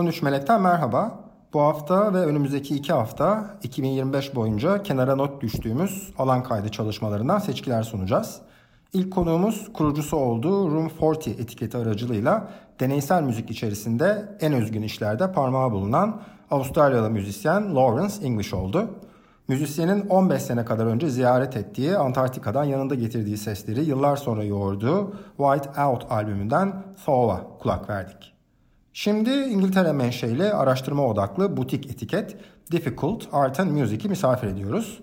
13 Melek'ten merhaba. Bu hafta ve önümüzdeki iki hafta 2025 boyunca kenara not düştüğümüz alan kaydı çalışmalarından seçkiler sunacağız. İlk konuğumuz kurucusu olduğu Room 40 etiketi aracılığıyla deneysel müzik içerisinde en özgün işlerde parmağı bulunan Avustralyalı müzisyen Lawrence English oldu. Müzisyenin 15 sene kadar önce ziyaret ettiği Antarktika'dan yanında getirdiği sesleri yıllar sonra yoğurduğu White Out albümünden Thaw'a kulak verdik. Şimdi İngiltere menşeli araştırma odaklı butik etiket Difficult Art and Music'i misafir ediyoruz.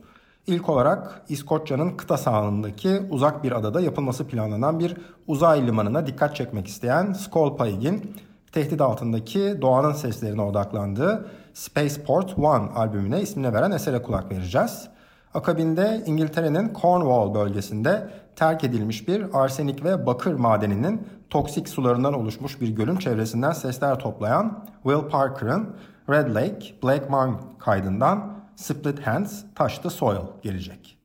İlk olarak İskoçya'nın kıta sahanlığındaki uzak bir adada yapılması planlanan bir uzay limanına dikkat çekmek isteyen Skolpaig'in tehdit altındaki doğanın seslerine odaklandığı Spaceport One albümüne ismini veren esere kulak vereceğiz. Akabinde İngiltere'nin Cornwall bölgesinde terk edilmiş bir arsenik ve bakır madeninin toksik sularından oluşmuş bir gölün çevresinden sesler toplayan Will Parker'ın Red Lake, Black Mountain kaydından Split Hands, Touch the Soil gelecek.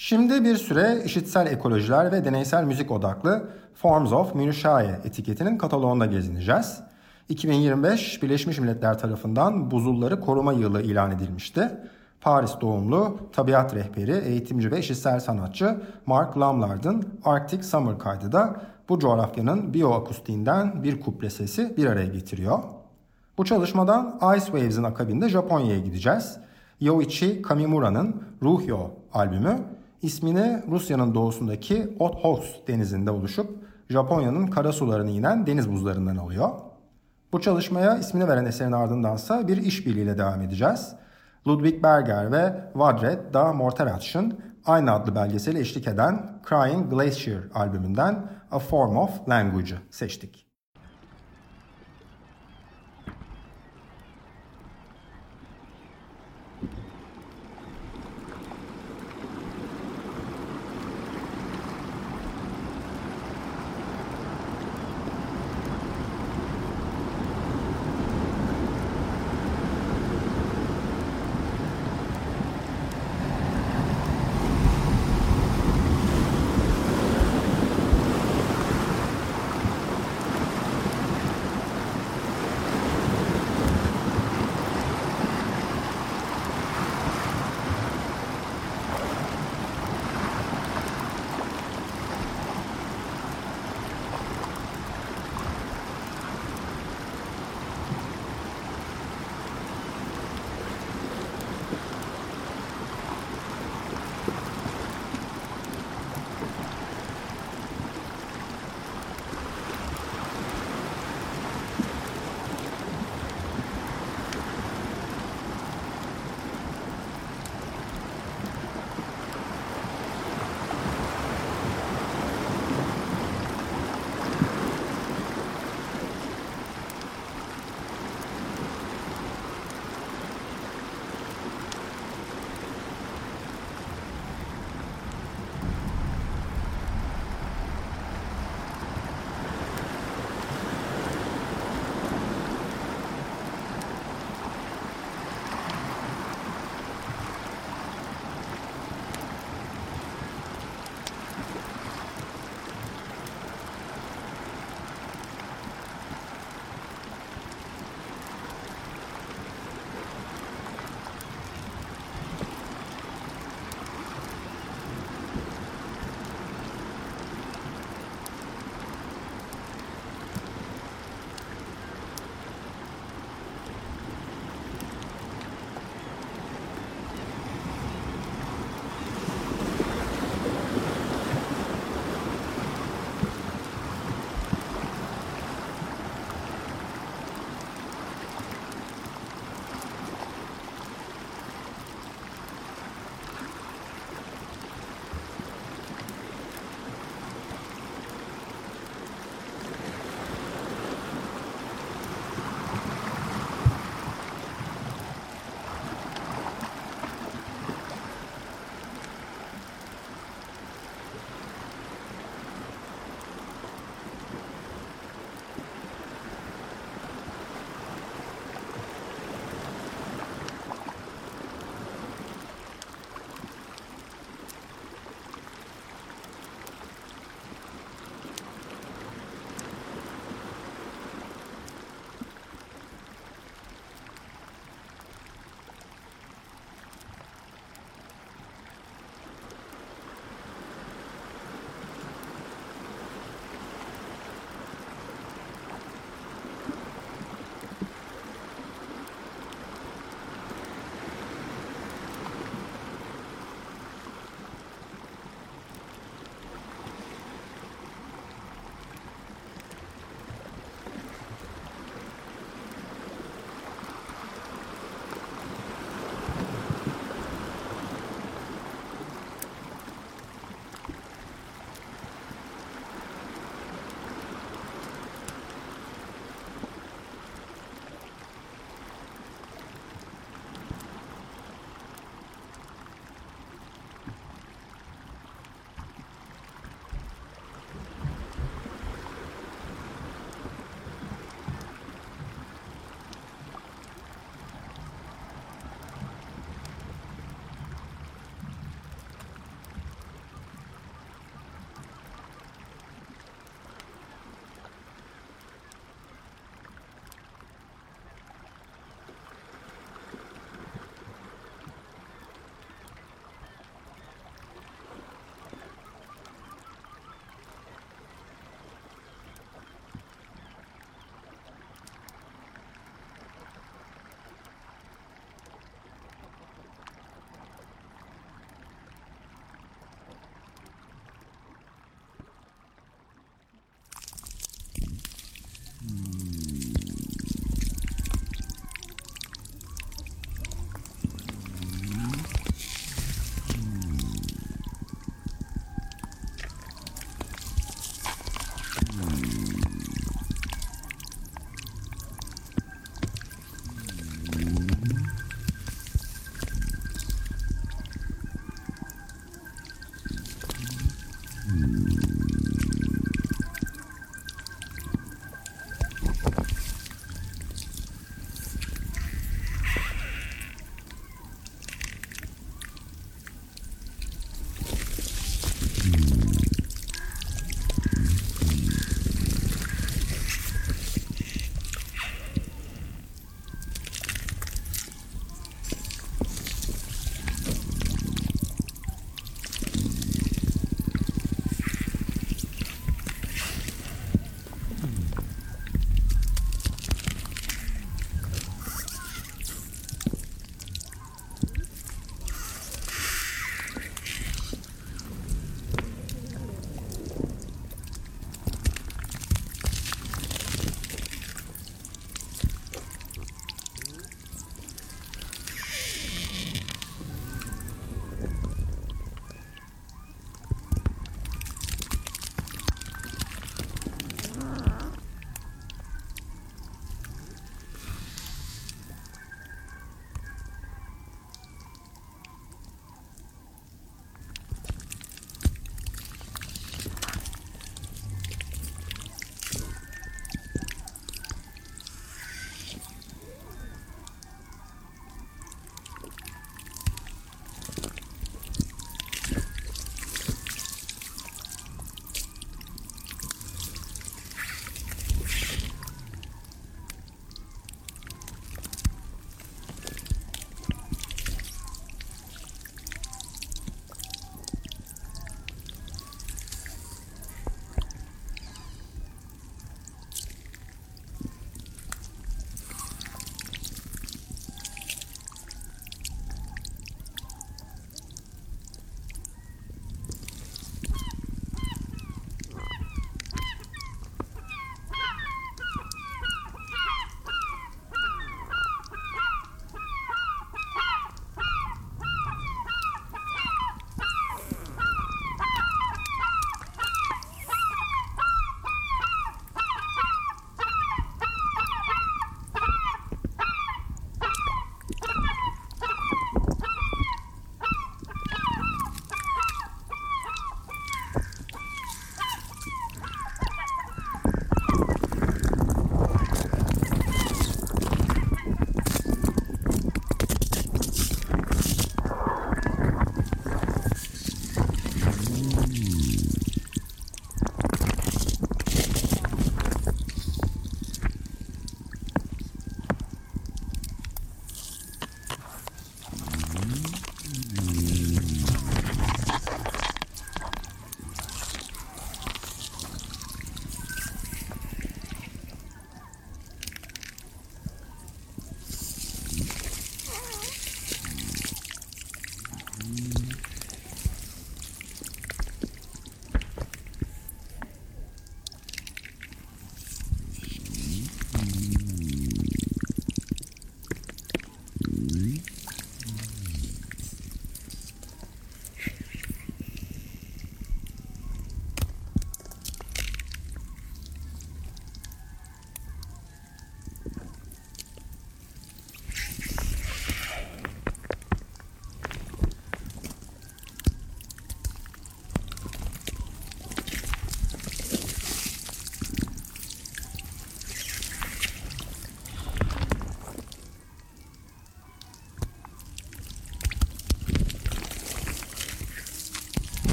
Şimdi bir süre işitsel ekolojiler ve deneysel müzik odaklı Forms of Minutiae etiketinin kataloğunda gezineceğiz. 2025 Birleşmiş Milletler tarafından buzulları koruma yılı ilan edilmişti. Paris doğumlu tabiat rehberi, eğitimci ve işitsel sanatçı Mark Lamlard'ın Arctic Summer kaydı da bu coğrafyanın bioakustiğinden bir kuple sesi bir araya getiriyor. Bu çalışmadan Ice Waves'in akabinde Japonya'ya gideceğiz. Yoichi Kamimura'nın Ruhyo albümü ismini Rusya'nın doğusundaki Okhotsk denizinde oluşup Japonya'nın kara sularını inen deniz buzlarından alıyor. Bu çalışmaya ismini veren eserin ardındansa bir işbirliğiyle devam edeceğiz. Ludwig Berger ve Vadred da Morteratsch'ın aynı adlı belgeseli eşlik eden Crying Glacier albümünden A Form of Language'ı seçtik.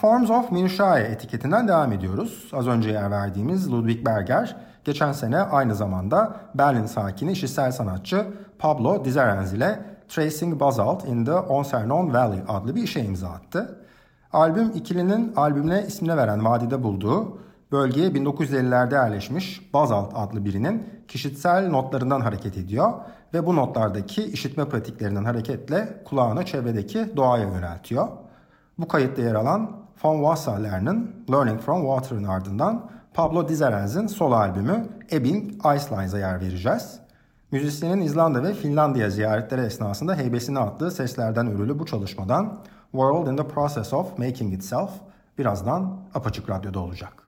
Forms of Minutiae etiketinden devam ediyoruz. Az önce yer verdiğimiz Ludwig Berger, geçen sene aynı zamanda Berlin sakini işitsel sanatçı Pablo Dizerens ile Tracing Basalt in the Oncernon Valley adlı bir işe imza attı. Albüm ikilinin albümüne ismine veren vadide bulduğu bölgeye 1950'lerde yerleşmiş Basalt adlı birinin kişitsel notlarından hareket ediyor ve bu notlardaki işitme pratiklerinden hareketle kulağını çevredeki doğaya yöneltiyor. Bu kayıtta yer alan Von Wasserler'in Learning from Water'ın ardından Pablo Dizerens'in solo albümü Ebbing Icelines'a yer vereceğiz. Müzisyenin İzlanda ve Finlandiya ziyaretleri esnasında heybesine attığı seslerden örülü bu çalışmadan World in the Process of Making Itself birazdan Apaçık Radyo'da olacak.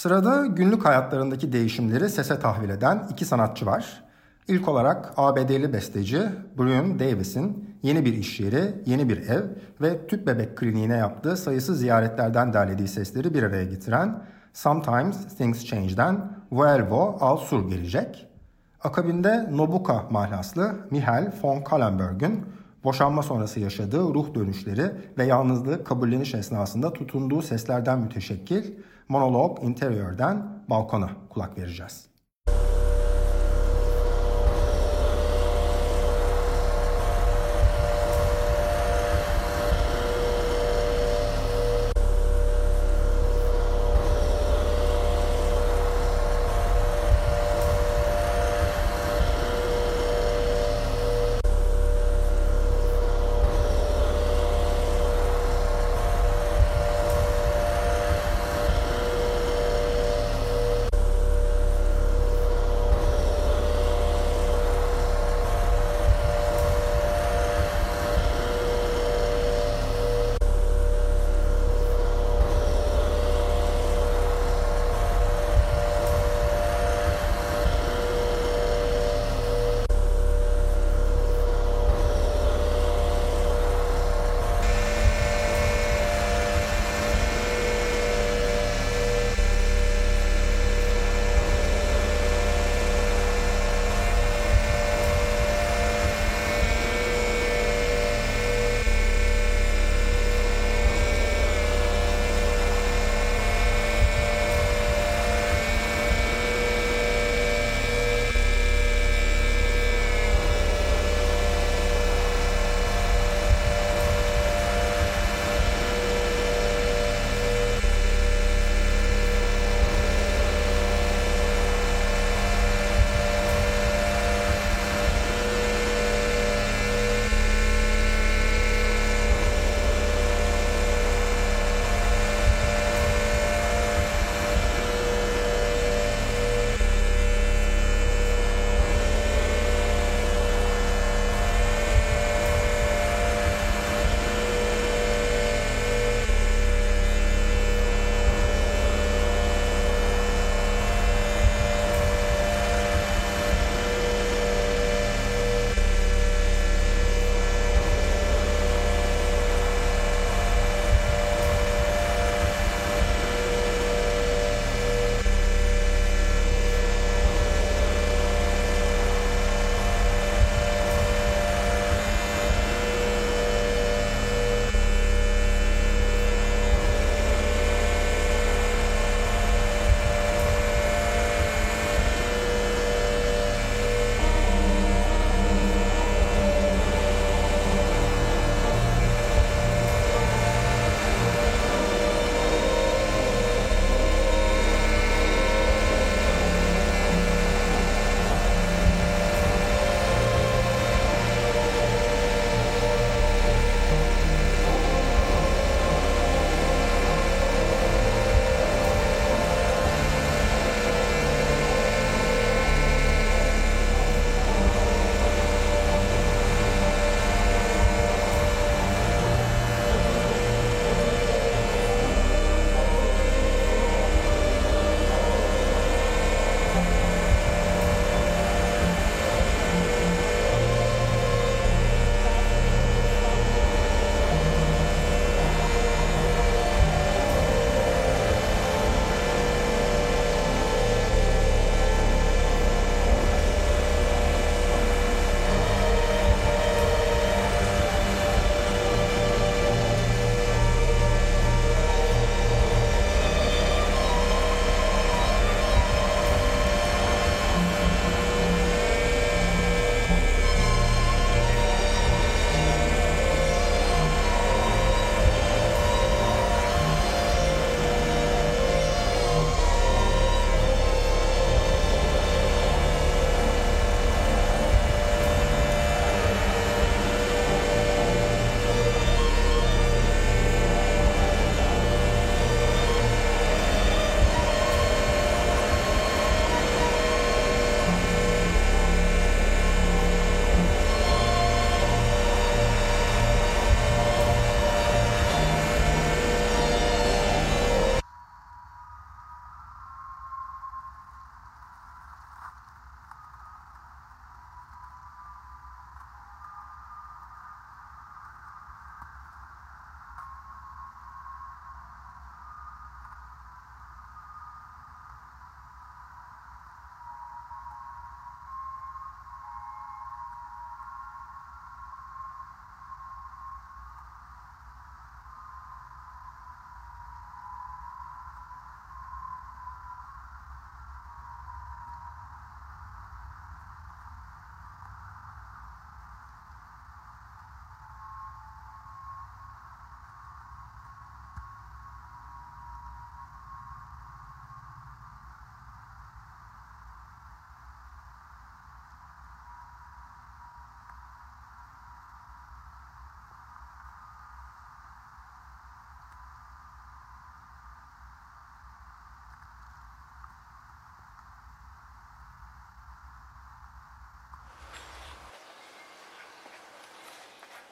Sırada günlük hayatlarındaki değişimleri sese tahvil eden iki sanatçı var. İlk olarak ABD'li besteci Brian Davis'in yeni bir iş yeri, yeni bir ev ve tüp bebek kliniğine yaptığı sayısız ziyaretlerden derlediği sesleri bir araya getiren Sometimes Things Change'den Vuelvo al Sur gelecek. Akabinde Nobuka mahlaslı Michael von Kallenberg'ün boşanma sonrası yaşadığı ruh dönüşleri ve yalnızlığı kabulleniş esnasında tutunduğu seslerden müteşekkil Monolog Interior'den balkona kulak vereceğiz.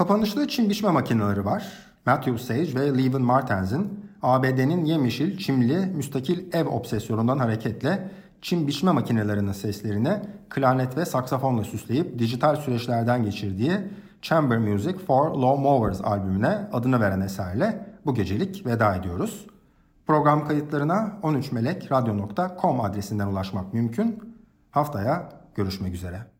Kapanışta çim biçme makineleri var. Matthew Sage ve Levin Martens'in ABD'nin yemyeşil, çimli, müstakil ev obsesyonundan hareketle çim biçme makinelerinin seslerini klarnet ve saksafonla süsleyip dijital süreçlerden geçirdiği Chamber Music for Law Mowers albümüne adını veren eserle bu gecelik veda ediyoruz. Program kayıtlarına 13melekradyo.com adresinden ulaşmak mümkün. Haftaya görüşmek üzere.